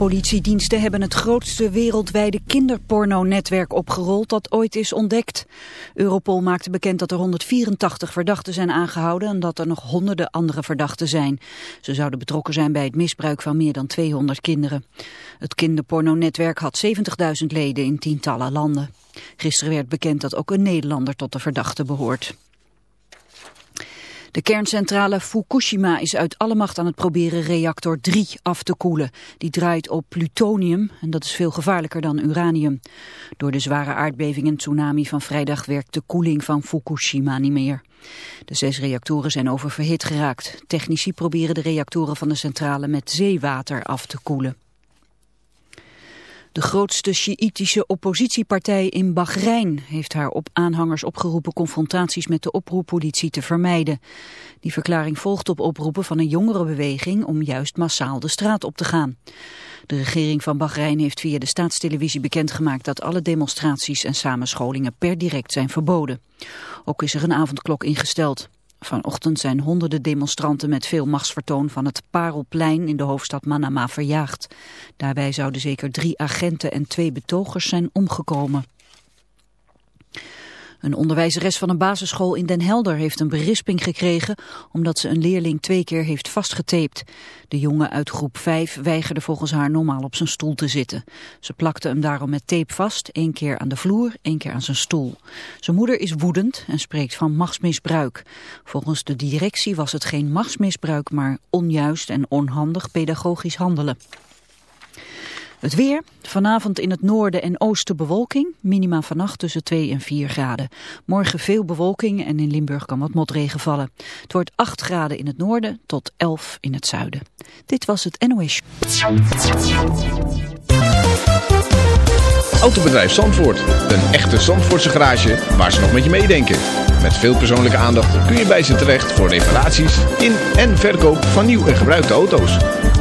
Politiediensten hebben het grootste wereldwijde kinderporno-netwerk opgerold dat ooit is ontdekt. Europol maakte bekend dat er 184 verdachten zijn aangehouden en dat er nog honderden andere verdachten zijn. Ze zouden betrokken zijn bij het misbruik van meer dan 200 kinderen. Het kinderporno-netwerk had 70.000 leden in tientallen landen. Gisteren werd bekend dat ook een Nederlander tot de verdachten behoort. De kerncentrale Fukushima is uit alle macht aan het proberen reactor 3 af te koelen. Die draait op plutonium en dat is veel gevaarlijker dan uranium. Door de zware aardbeving en tsunami van vrijdag werkt de koeling van Fukushima niet meer. De zes reactoren zijn oververhit geraakt. Technici proberen de reactoren van de centrale met zeewater af te koelen. De grootste Sjiïtische oppositiepartij in Bahrein heeft haar op aanhangers opgeroepen confrontaties met de oproeppolitie te vermijden. Die verklaring volgt op oproepen van een jongerenbeweging om juist massaal de straat op te gaan. De regering van Bahrein heeft via de staatstelevisie bekendgemaakt dat alle demonstraties en samenscholingen per direct zijn verboden. Ook is er een avondklok ingesteld. Vanochtend zijn honderden demonstranten met veel machtsvertoon van het Parelplein in de hoofdstad Manama verjaagd. Daarbij zouden zeker drie agenten en twee betogers zijn omgekomen. Een onderwijzeres van een basisschool in Den Helder heeft een berisping gekregen omdat ze een leerling twee keer heeft vastgetaped. De jongen uit groep 5 weigerde volgens haar normaal op zijn stoel te zitten. Ze plakte hem daarom met tape vast, één keer aan de vloer, één keer aan zijn stoel. Zijn moeder is woedend en spreekt van machtsmisbruik. Volgens de directie was het geen machtsmisbruik, maar onjuist en onhandig pedagogisch handelen. Het weer. Vanavond in het noorden en oosten bewolking. Minima vannacht tussen 2 en 4 graden. Morgen veel bewolking en in Limburg kan wat motregen vallen. Het wordt 8 graden in het noorden tot 11 in het zuiden. Dit was het NOS. Autobedrijf Zandvoort. Een echte Zandvoortse garage waar ze nog met je meedenken. Met veel persoonlijke aandacht kun je bij ze terecht voor reparaties in en verkoop van nieuw en gebruikte auto's.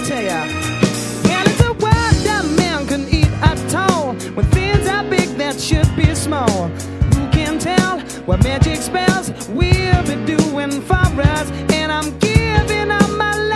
me tell ya. Hell is a world that man can eat at all. When things are big that should be small. Who can tell what magic spells we'll be doing for us? And I'm giving up my life.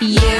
You.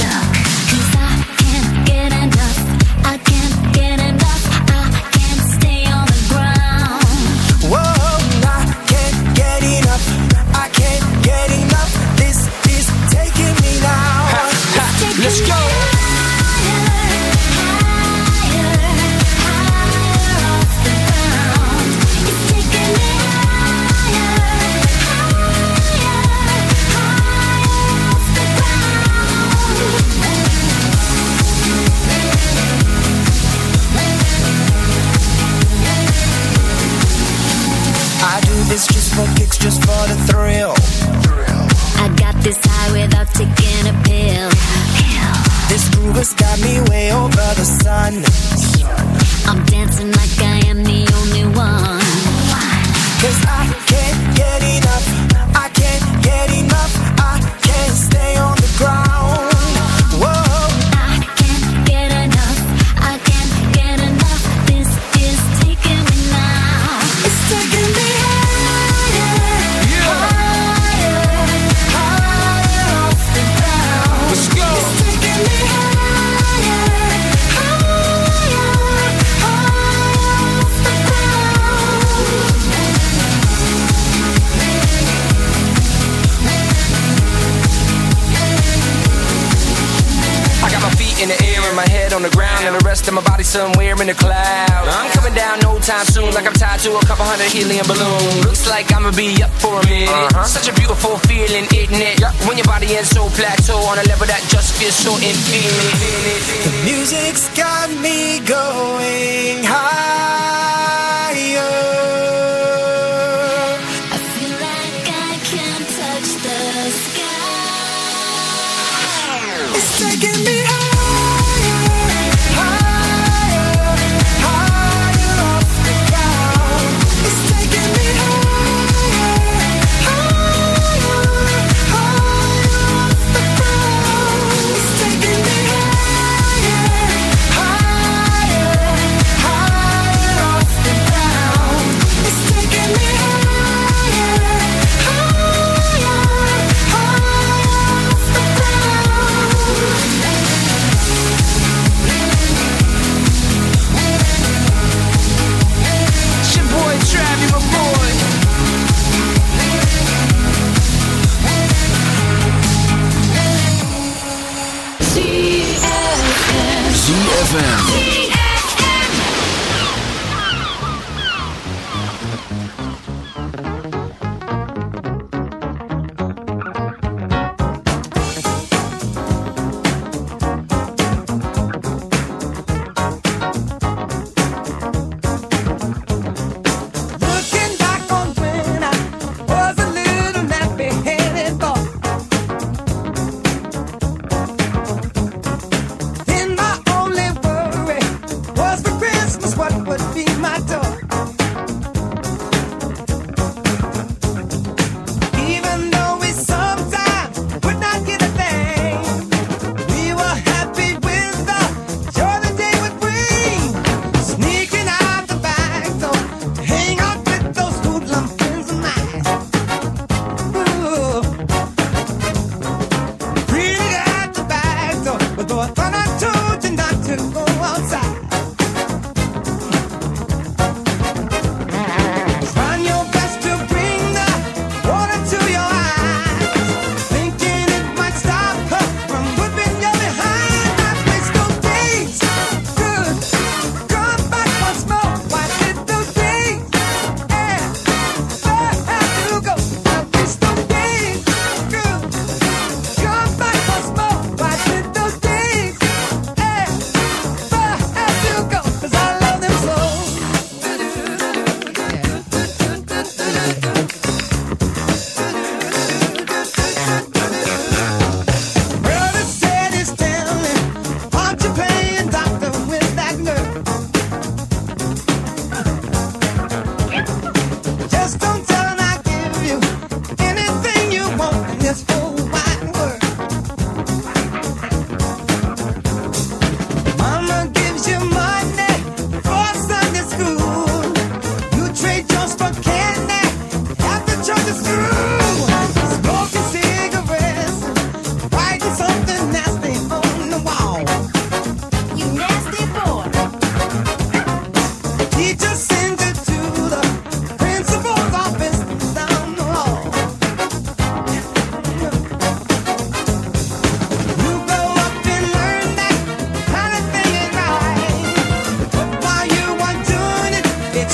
anytime soon. Like I'm tied to a couple hundred helium balloons. Looks like I'ma be up for a minute. Uh-huh. Such a beautiful feeling, isn't it? Yep. When your body is so plateau on a level that just feels so infinite. The music's got me going higher.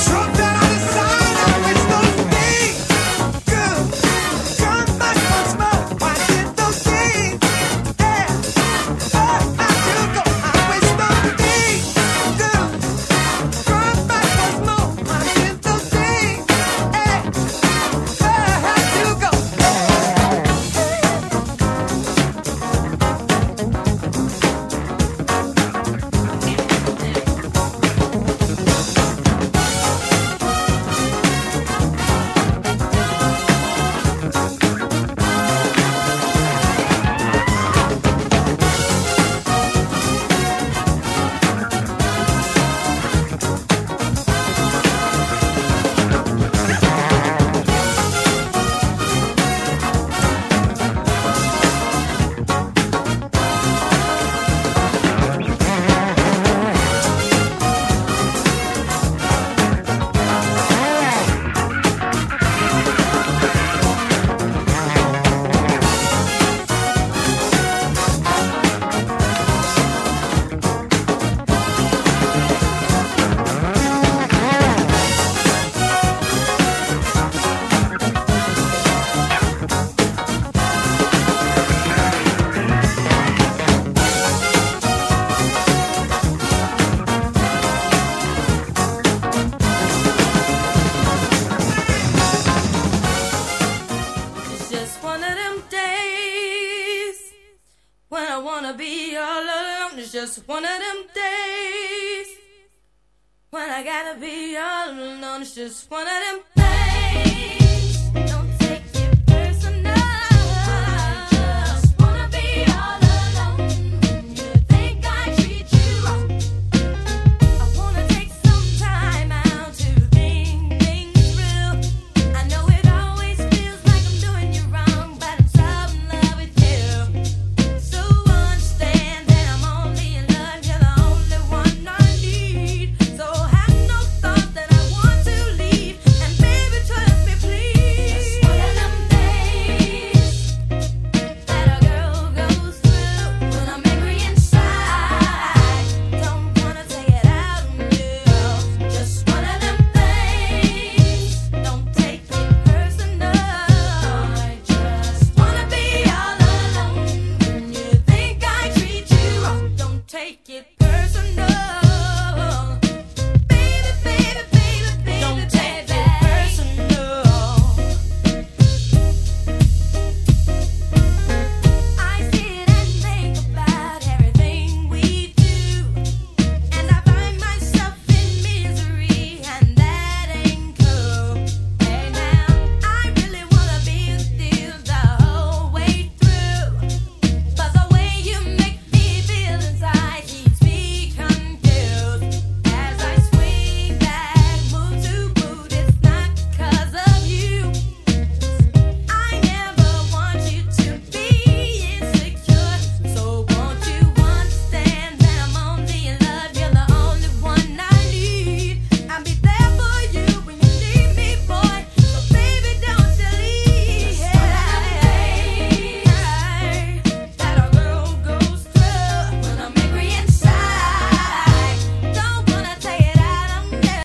Trump just wanna